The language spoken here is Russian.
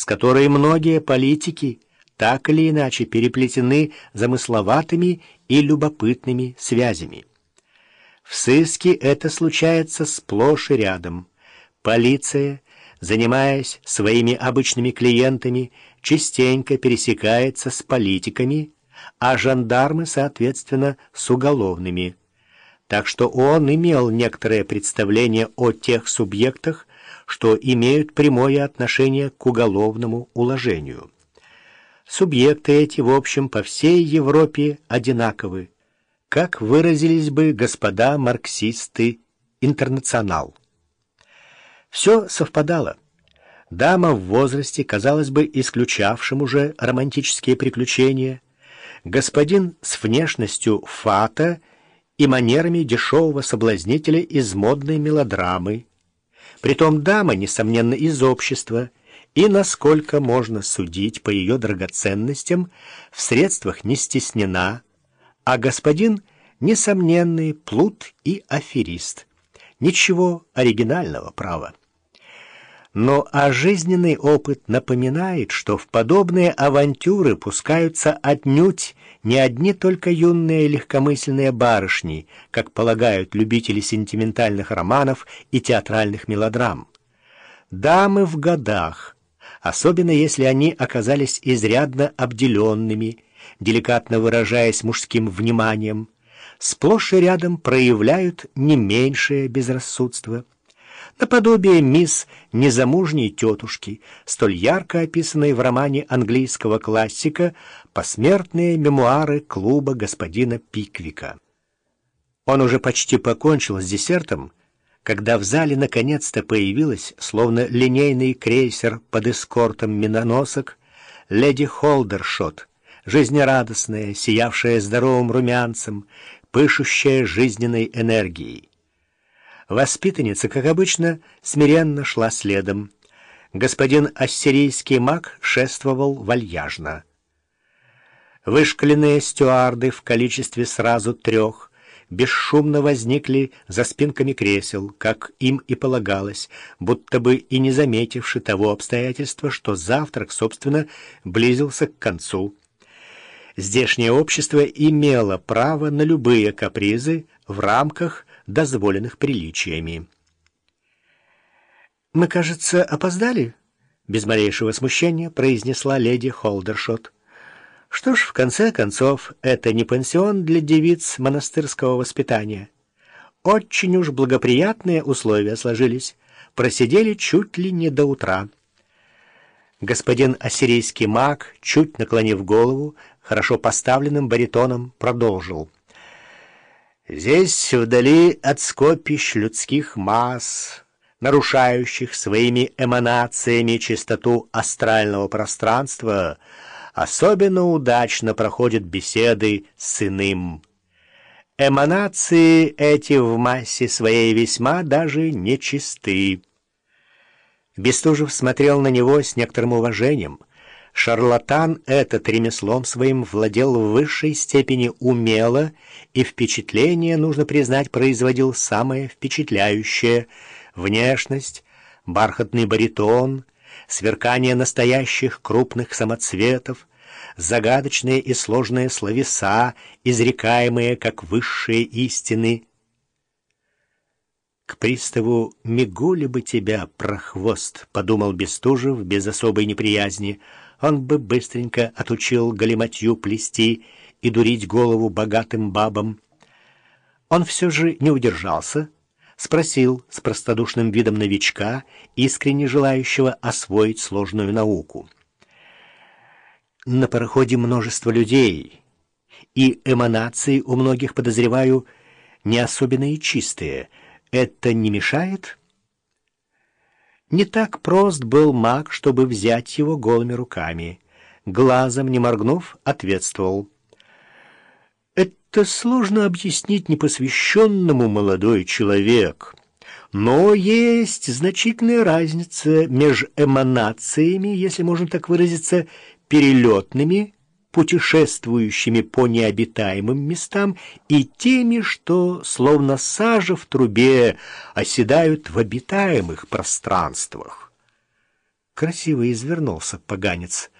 с которой многие политики так или иначе переплетены замысловатыми и любопытными связями. В сыске это случается сплошь и рядом. Полиция, занимаясь своими обычными клиентами, частенько пересекается с политиками, а жандармы, соответственно, с уголовными. Так что он имел некоторое представление о тех субъектах, что имеют прямое отношение к уголовному уложению. Субъекты эти, в общем, по всей Европе одинаковы, как выразились бы господа марксисты-интернационал. Все совпадало. Дама в возрасте, казалось бы, исключавшим уже романтические приключения, господин с внешностью фата и манерами дешевого соблазнителя из модной мелодрамы, Притом дама, несомненно, из общества, и, насколько можно судить по ее драгоценностям, в средствах не стеснена, а господин — несомненный плут и аферист. Ничего оригинального, права. Но а опыт напоминает, что в подобные авантюры пускаются отнюдь не одни только юные легкомысленные барышни, как полагают любители сентиментальных романов и театральных мелодрам. Дамы в годах, особенно если они оказались изрядно обделенными, деликатно выражаясь мужским вниманием, сплошь и рядом проявляют не меньшее безрассудство наподобие мисс незамужней тетушки, столь ярко описанной в романе английского классика «Посмертные мемуары клуба господина Пиквика». Он уже почти покончил с десертом, когда в зале наконец-то появилась, словно линейный крейсер под эскортом миноносок, леди Холдершот, жизнерадостная, сиявшая здоровым румянцем, пышущая жизненной энергией. Воспитанница, как обычно, смиренно шла следом. Господин ассирийский маг шествовал вальяжно. Вышкаленные стюарды в количестве сразу трех бесшумно возникли за спинками кресел, как им и полагалось, будто бы и не заметивши того обстоятельства, что завтрак, собственно, близился к концу. Здешнее общество имело право на любые капризы в рамках дозволенных приличиями. «Мы, кажется, опоздали?» — без малейшего смущения произнесла леди Холдершот. «Что ж, в конце концов, это не пансион для девиц монастырского воспитания. Очень уж благоприятные условия сложились. Просидели чуть ли не до утра». Господин ассирийский маг, чуть наклонив голову, хорошо поставленным баритоном продолжил — Здесь, вдали от скопищ людских масс, нарушающих своими эманациями чистоту астрального пространства, особенно удачно проходят беседы с иным. Эманации эти в массе своей весьма даже нечисты. Бестужев смотрел на него с некоторым уважением — Шарлатан этот ремеслом своим владел в высшей степени умело, и впечатление, нужно признать, производил самое впечатляющее — внешность, бархатный баритон, сверкание настоящих крупных самоцветов, загадочные и сложные словеса, изрекаемые как высшие истины. «К приставу мигули бы тебя, прохвост», — подумал Бестужев без особой неприязни, — он бы быстренько отучил галиматью плести и дурить голову богатым бабам. Он все же не удержался, спросил с простодушным видом новичка, искренне желающего освоить сложную науку. На пароходе множество людей, и эманации у многих, подозреваю, не особенно и чистые. Это не мешает?» Не так прост был маг, чтобы взять его голыми руками. Глазом не моргнув, ответствовал. «Это сложно объяснить непосвященному молодой человек, но есть значительная разница между эманациями, если можно так выразиться, перелетными путешествующими по необитаемым местам и теми, что, словно сажа в трубе, оседают в обитаемых пространствах. Красиво извернулся, поганец.